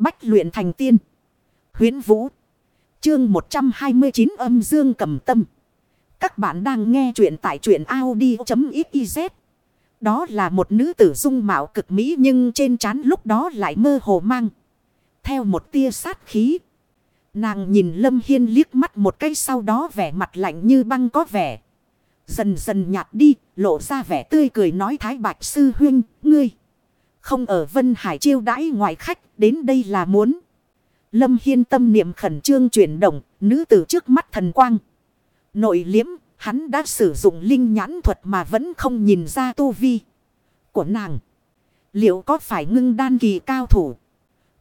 Bách luyện thành tiên. Huyến Vũ. Chương 129 âm dương cầm tâm. Các bạn đang nghe truyện tại truyện Audi.xyz. Đó là một nữ tử dung mạo cực mỹ nhưng trên trán lúc đó lại mơ hồ mang. Theo một tia sát khí. Nàng nhìn Lâm Hiên liếc mắt một cái sau đó vẻ mặt lạnh như băng có vẻ. Dần dần nhạt đi, lộ ra vẻ tươi cười nói Thái Bạch Sư Huynh, ngươi. Không ở Vân Hải chiêu đãi ngoại khách, đến đây là muốn. Lâm Hiên tâm niệm khẩn trương chuyển động, nữ tử trước mắt thần quang. Nội liếm, hắn đã sử dụng linh nhãn thuật mà vẫn không nhìn ra tu vi của nàng. Liệu có phải ngưng đan kỳ cao thủ?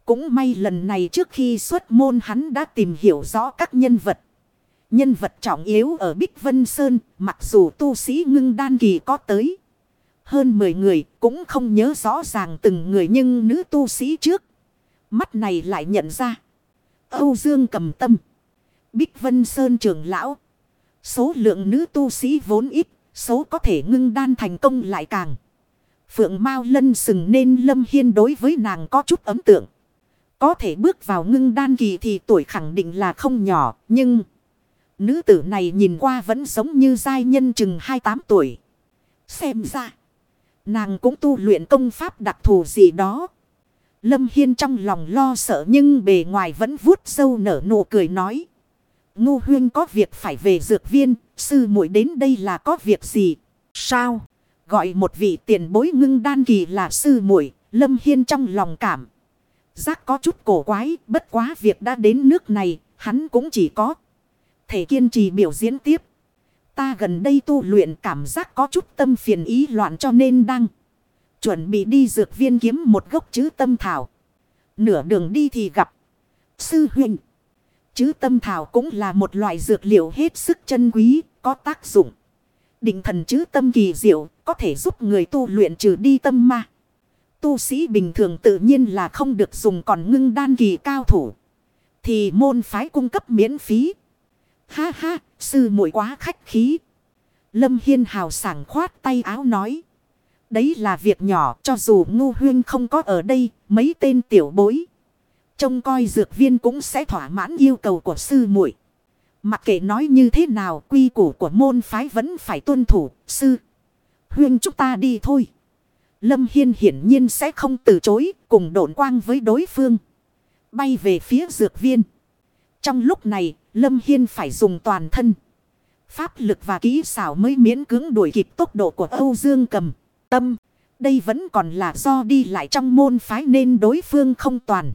Cũng may lần này trước khi xuất môn hắn đã tìm hiểu rõ các nhân vật. Nhân vật trọng yếu ở Bích Vân Sơn, mặc dù tu sĩ ngưng đan kỳ có tới. Hơn 10 người, cũng không nhớ rõ ràng từng người nhưng nữ tu sĩ trước. Mắt này lại nhận ra. Âu Dương cầm tâm. Bích Vân Sơn trưởng lão. Số lượng nữ tu sĩ vốn ít. Số có thể ngưng đan thành công lại càng. Phượng Mao Lân sừng nên Lâm Hiên đối với nàng có chút ấn tượng. Có thể bước vào ngưng đan kỳ thì tuổi khẳng định là không nhỏ. Nhưng nữ tử này nhìn qua vẫn giống như giai nhân chừng 28 tuổi. Xem ra. Nàng cũng tu luyện công pháp đặc thù gì đó. Lâm Hiên trong lòng lo sợ nhưng bề ngoài vẫn vuốt sâu nở nụ cười nói. Ngu huyên có việc phải về dược viên, sư muội đến đây là có việc gì? Sao? Gọi một vị tiền bối ngưng đan kỳ là sư muội Lâm Hiên trong lòng cảm. Giác có chút cổ quái, bất quá việc đã đến nước này, hắn cũng chỉ có. Thể kiên trì biểu diễn tiếp. Ta gần đây tu luyện cảm giác có chút tâm phiền ý loạn cho nên đang. Chuẩn bị đi dược viên kiếm một gốc chữ tâm thảo. Nửa đường đi thì gặp. Sư huynh. Chữ tâm thảo cũng là một loại dược liệu hết sức chân quý, có tác dụng. Định thần chữ tâm kỳ diệu, có thể giúp người tu luyện trừ đi tâm ma. Tu sĩ bình thường tự nhiên là không được dùng còn ngưng đan kỳ cao thủ. Thì môn phái cung cấp miễn phí. Ha ha, sư muội quá khách khí. Lâm Hiên hào sảng khoát tay áo nói. Đấy là việc nhỏ cho dù ngu huyên không có ở đây, mấy tên tiểu bối. Trông coi dược viên cũng sẽ thỏa mãn yêu cầu của sư muội. Mặc kệ nói như thế nào quy củ của môn phái vẫn phải tuân thủ, sư. Huyên chúng ta đi thôi. Lâm Hiên hiển nhiên sẽ không từ chối cùng độn quang với đối phương. Bay về phía dược viên. Trong lúc này, Lâm Hiên phải dùng toàn thân. Pháp lực và kỹ xảo mới miễn cưỡng đuổi kịp tốc độ của Âu Dương cầm. Tâm, đây vẫn còn là do đi lại trong môn phái nên đối phương không toàn.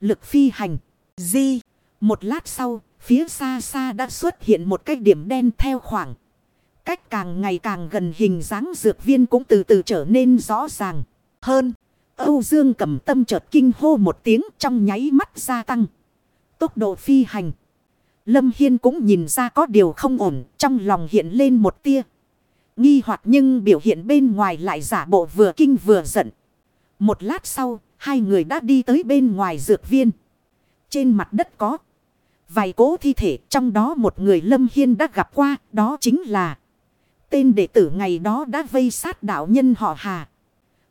Lực phi hành. Di. Một lát sau, phía xa xa đã xuất hiện một cái điểm đen theo khoảng. Cách càng ngày càng gần hình dáng dược viên cũng từ từ trở nên rõ ràng hơn. Âu Dương cầm tâm chợt kinh hô một tiếng trong nháy mắt gia tăng. Tốc độ phi hành. Lâm Hiên cũng nhìn ra có điều không ổn, trong lòng hiện lên một tia. Nghi hoặc nhưng biểu hiện bên ngoài lại giả bộ vừa kinh vừa giận. Một lát sau, hai người đã đi tới bên ngoài dược viên. Trên mặt đất có vài cố thi thể, trong đó một người Lâm Hiên đã gặp qua, đó chính là tên đệ tử ngày đó đã vây sát đạo nhân họ Hà.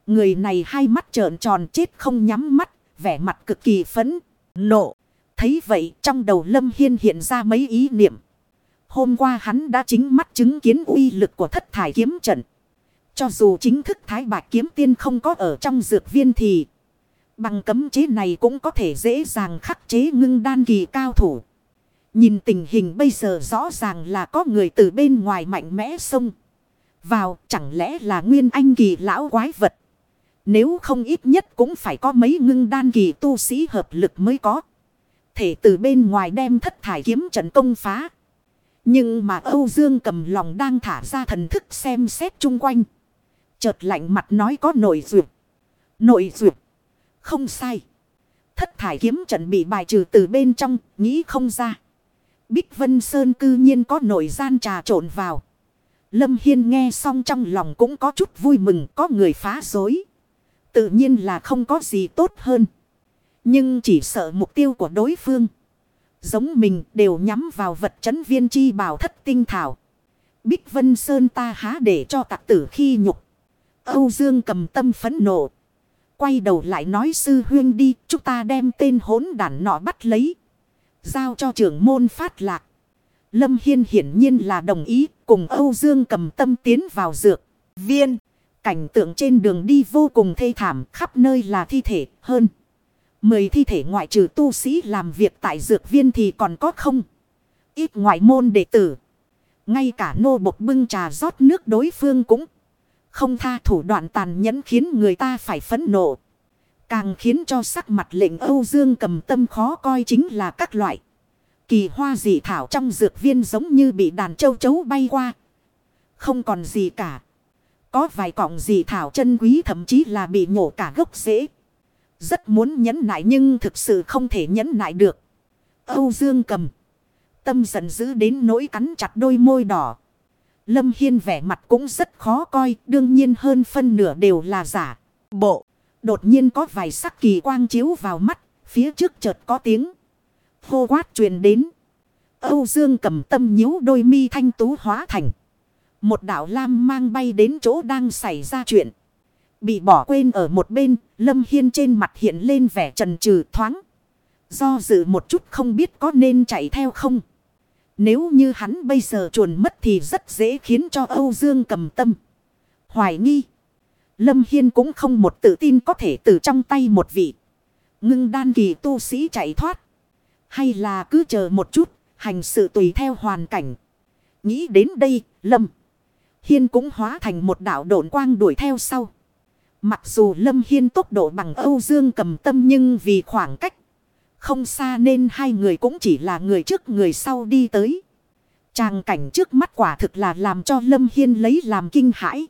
Người này hai mắt trợn tròn chết không nhắm mắt, vẻ mặt cực kỳ phẫn nộ. Thấy vậy, trong đầu Lâm Hiên hiện ra mấy ý niệm. Hôm qua hắn đã chính mắt chứng kiến uy lực của thất thải kiếm trận. Cho dù chính thức thái bạc kiếm tiên không có ở trong dược viên thì. Bằng cấm chế này cũng có thể dễ dàng khắc chế ngưng đan kỳ cao thủ. Nhìn tình hình bây giờ rõ ràng là có người từ bên ngoài mạnh mẽ xông. Vào, chẳng lẽ là nguyên anh kỳ lão quái vật. Nếu không ít nhất cũng phải có mấy ngưng đan kỳ tu sĩ hợp lực mới có thể từ bên ngoài đem thất thải kiếm trận công phá. Nhưng mà Âu Dương cầm lòng đang thả ra thần thức xem xét chung quanh. Chợt lạnh mặt nói có nội duyệt. Nội duyệt. Không sai. Thất thải kiếm trận bị bài trừ từ bên trong, nghĩ không ra. Bích Vân Sơn cư nhiên có nội gian trà trộn vào. Lâm Hiên nghe xong trong lòng cũng có chút vui mừng có người phá dối. Tự nhiên là không có gì tốt hơn. Nhưng chỉ sợ mục tiêu của đối phương. Giống mình đều nhắm vào vật chấn viên chi bảo thất tinh thảo. Bích Vân Sơn ta há để cho tặc tử khi nhục. Âu Dương cầm tâm phấn nộ. quay đầu lại nói sư huyên đi. Chúng ta đem tên hỗn đản nọ bắt lấy. Giao cho trưởng môn phát lạc. Lâm Hiên hiển nhiên là đồng ý, cùng Âu Dương cầm tâm tiến vào dược. Viên. Cảnh tượng trên đường đi vô cùng thê thảm, khắp nơi là thi thể, hơn. Mười thi thể ngoại trừ tu sĩ làm việc tại dược viên thì còn có không. Ít ngoại môn đệ tử. Ngay cả nô bộc bưng trà rót nước đối phương cũng không tha thủ đoạn tàn nhẫn khiến người ta phải phẫn nộ. Càng khiến cho sắc mặt lệnh Âu Dương cầm tâm khó coi chính là các loại. Kỳ hoa dị thảo trong dược viên giống như bị đàn châu chấu bay qua. Không còn gì cả. Có vài cọng dị thảo chân quý thậm chí là bị nhổ cả gốc rễ. Rất muốn nhẫn nại nhưng thực sự không thể nhẫn nại được. Âu Dương cầm. Tâm giận dữ đến nỗi cắn chặt đôi môi đỏ. Lâm Hiên vẻ mặt cũng rất khó coi. Đương nhiên hơn phân nửa đều là giả. Bộ. Đột nhiên có vài sắc kỳ quang chiếu vào mắt. Phía trước chợt có tiếng. Hô quát truyền đến. Âu Dương cầm tâm nhíu đôi mi thanh tú hóa thành. Một đạo lam mang bay đến chỗ đang xảy ra chuyện. Bị bỏ quên ở một bên, Lâm Hiên trên mặt hiện lên vẻ trần trừ thoáng. Do dự một chút không biết có nên chạy theo không. Nếu như hắn bây giờ chuồn mất thì rất dễ khiến cho Âu Dương cầm tâm. Hoài nghi. Lâm Hiên cũng không một tự tin có thể từ trong tay một vị. Ngưng đan kỳ tu sĩ chạy thoát. Hay là cứ chờ một chút, hành sự tùy theo hoàn cảnh. Nghĩ đến đây, Lâm. Hiên cũng hóa thành một đạo độn quang đuổi theo sau. Mặc dù Lâm Hiên tốc độ bằng Âu Dương cầm tâm nhưng vì khoảng cách không xa nên hai người cũng chỉ là người trước người sau đi tới. Tràng cảnh trước mắt quả thực là làm cho Lâm Hiên lấy làm kinh hãi.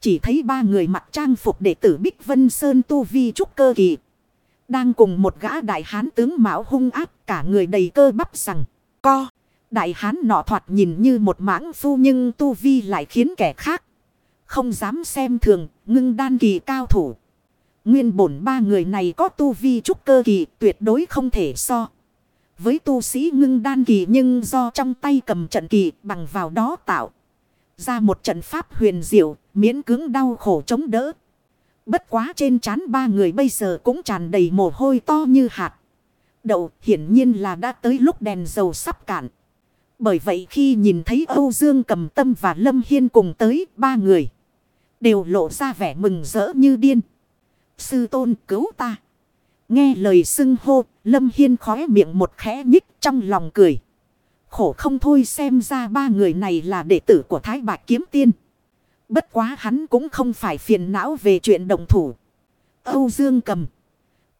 Chỉ thấy ba người mặc trang phục đệ tử Bích Vân Sơn, Tu Vi Trúc Cơ Kỳ. Đang cùng một gã đại hán tướng mạo hung áp cả người đầy cơ bắp rằng. Co. Đại hán nọ thoạt nhìn như một mãng phu nhưng Tu Vi lại khiến kẻ khác. Không dám xem thường, ngưng đan kỳ cao thủ. Nguyên bổn ba người này có tu vi trúc cơ kỳ, tuyệt đối không thể so. Với tu sĩ ngưng đan kỳ nhưng do trong tay cầm trận kỳ, bằng vào đó tạo. Ra một trận pháp huyền diệu, miễn cứng đau khổ chống đỡ. Bất quá trên trán ba người bây giờ cũng tràn đầy mồ hôi to như hạt. Đậu hiển nhiên là đã tới lúc đèn dầu sắp cạn. Bởi vậy khi nhìn thấy Âu Dương cầm tâm và Lâm Hiên cùng tới, ba người. Đều lộ ra vẻ mừng rỡ như điên. Sư tôn cứu ta. Nghe lời xưng hô, Lâm Hiên khóe miệng một khẽ nhích trong lòng cười. Khổ không thôi xem ra ba người này là đệ tử của Thái bạc Kiếm Tiên. Bất quá hắn cũng không phải phiền não về chuyện đồng thủ. Âu Dương cầm.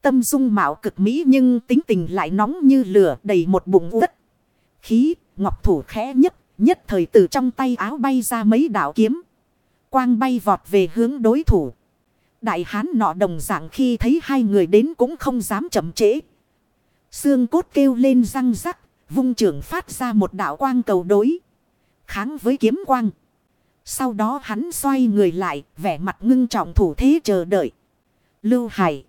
Tâm dung mạo cực mỹ nhưng tính tình lại nóng như lửa đầy một bụng uất. Khí, ngọc thủ khẽ nhất, nhất thời từ trong tay áo bay ra mấy đạo kiếm. Quang bay vọt về hướng đối thủ. Đại hán nọ đồng dạng khi thấy hai người đến cũng không dám chậm trễ. Xương cốt kêu lên răng rắc, vung trưởng phát ra một đạo quang cầu đối. Kháng với kiếm quang. Sau đó hắn xoay người lại, vẻ mặt ngưng trọng thủ thế chờ đợi. Lưu Hải.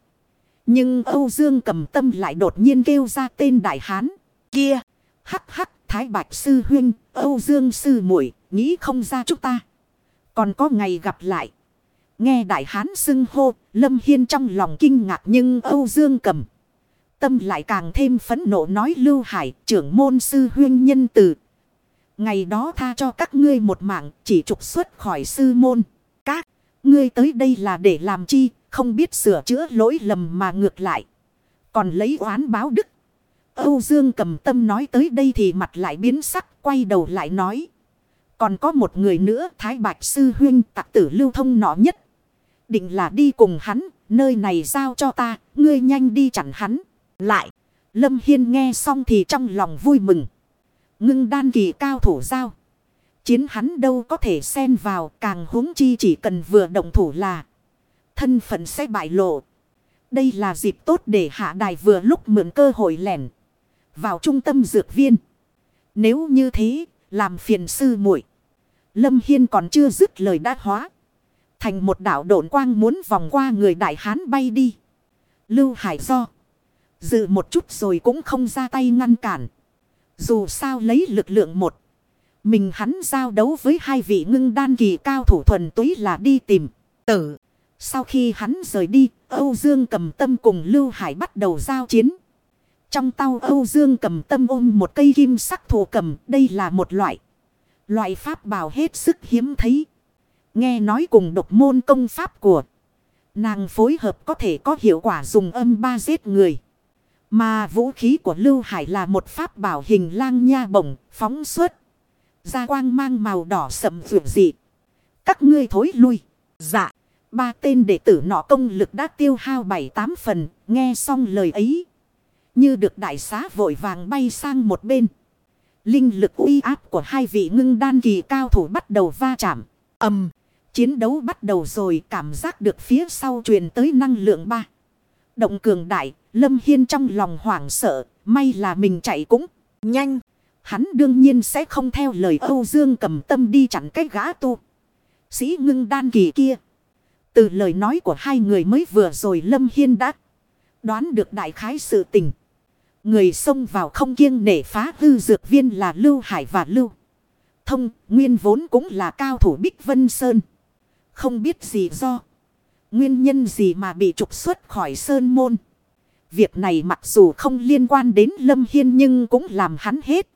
Nhưng Âu Dương cầm tâm lại đột nhiên kêu ra tên đại hán. Kia, hắc hắc, Thái Bạch Sư Huynh, Âu Dương Sư muội nghĩ không ra chúng ta. Còn có ngày gặp lại. Nghe đại hán xưng hô, Lâm Hiên trong lòng kinh ngạc nhưng Âu Dương cầm. Tâm lại càng thêm phấn nộ nói Lưu Hải trưởng môn sư huyên nhân tử Ngày đó tha cho các ngươi một mạng chỉ trục xuất khỏi sư môn. Các ngươi tới đây là để làm chi, không biết sửa chữa lỗi lầm mà ngược lại. Còn lấy oán báo đức. Âu Dương cầm tâm nói tới đây thì mặt lại biến sắc, quay đầu lại nói. Còn có một người nữa, Thái Bạch Sư Huyên tặc tử lưu thông nọ nhất. Định là đi cùng hắn, nơi này giao cho ta, ngươi nhanh đi chặn hắn. Lại, Lâm Hiên nghe xong thì trong lòng vui mừng. Ngưng đan kỳ cao thủ giao. Chiến hắn đâu có thể xen vào, càng huống chi chỉ cần vừa động thủ là. Thân phận sẽ bại lộ. Đây là dịp tốt để hạ đài vừa lúc mượn cơ hội lẻn. Vào trung tâm dược viên. Nếu như thế, làm phiền sư muội Lâm Hiên còn chưa dứt lời đã hóa. Thành một đảo độn quang muốn vòng qua người đại hán bay đi. Lưu Hải do. Dự một chút rồi cũng không ra tay ngăn cản. Dù sao lấy lực lượng một. Mình hắn giao đấu với hai vị ngưng đan kỳ cao thủ thuần túy là đi tìm. Tử. Sau khi hắn rời đi, Âu Dương cầm tâm cùng Lưu Hải bắt đầu giao chiến. Trong tao Âu Dương cầm tâm ôm một cây kim sắc thủ cầm. Đây là một loại. Loại pháp bảo hết sức hiếm thấy. Nghe nói cùng độc môn công pháp của. Nàng phối hợp có thể có hiệu quả dùng âm ba giết người. Mà vũ khí của Lưu Hải là một pháp bảo hình lang nha bổng, phóng suốt. Ra quang mang màu đỏ sậm vượt dị. Các ngươi thối lui. Dạ. Ba tên đệ tử nọ công lực đã tiêu hao bảy tám phần. Nghe xong lời ấy. Như được đại xá vội vàng bay sang một bên. Linh lực uy áp của hai vị ngưng đan kỳ cao thủ bắt đầu va chạm. ầm Chiến đấu bắt đầu rồi cảm giác được phía sau truyền tới năng lượng ba. Động cường đại, Lâm Hiên trong lòng hoảng sợ, may là mình chạy cũng nhanh. Hắn đương nhiên sẽ không theo lời Âu Dương cầm tâm đi chặn cái gã tu. Sĩ ngưng đan kỳ kia. Từ lời nói của hai người mới vừa rồi Lâm Hiên đã đoán được đại khái sự tình. Người xông vào không kiêng nể phá hư dược viên là Lưu Hải và Lưu. Thông, nguyên vốn cũng là cao thủ Bích Vân Sơn. Không biết gì do. Nguyên nhân gì mà bị trục xuất khỏi Sơn Môn. Việc này mặc dù không liên quan đến Lâm Hiên nhưng cũng làm hắn hết.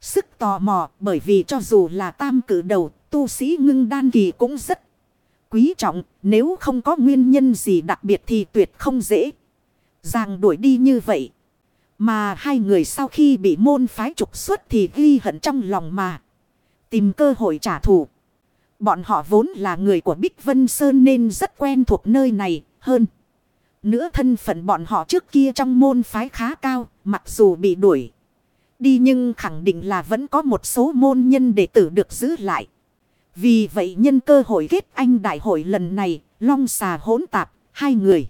Sức tò mò bởi vì cho dù là tam cử đầu tu sĩ ngưng đan kỳ cũng rất quý trọng. Nếu không có nguyên nhân gì đặc biệt thì tuyệt không dễ. giang đuổi đi như vậy. Mà hai người sau khi bị môn phái trục xuất thì ghi hận trong lòng mà. Tìm cơ hội trả thù. Bọn họ vốn là người của Bích Vân Sơn nên rất quen thuộc nơi này hơn. Nữa thân phận bọn họ trước kia trong môn phái khá cao, mặc dù bị đuổi. Đi nhưng khẳng định là vẫn có một số môn nhân đệ tử được giữ lại. Vì vậy nhân cơ hội kết anh đại hội lần này, long xà hỗn tạp, hai người.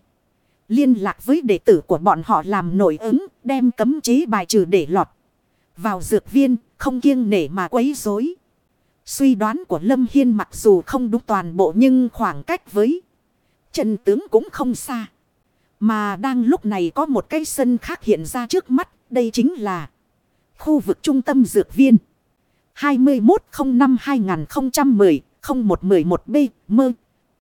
Liên lạc với đệ tử của bọn họ làm nổi ứng, đem cấm chế bài trừ để lọt. Vào dược viên, không kiêng nể mà quấy rối. Suy đoán của Lâm Hiên mặc dù không đúng toàn bộ nhưng khoảng cách với Trần tướng cũng không xa. Mà đang lúc này có một cái sân khác hiện ra trước mắt, đây chính là khu vực trung tâm dược viên. 2105-2010-0111B mơ.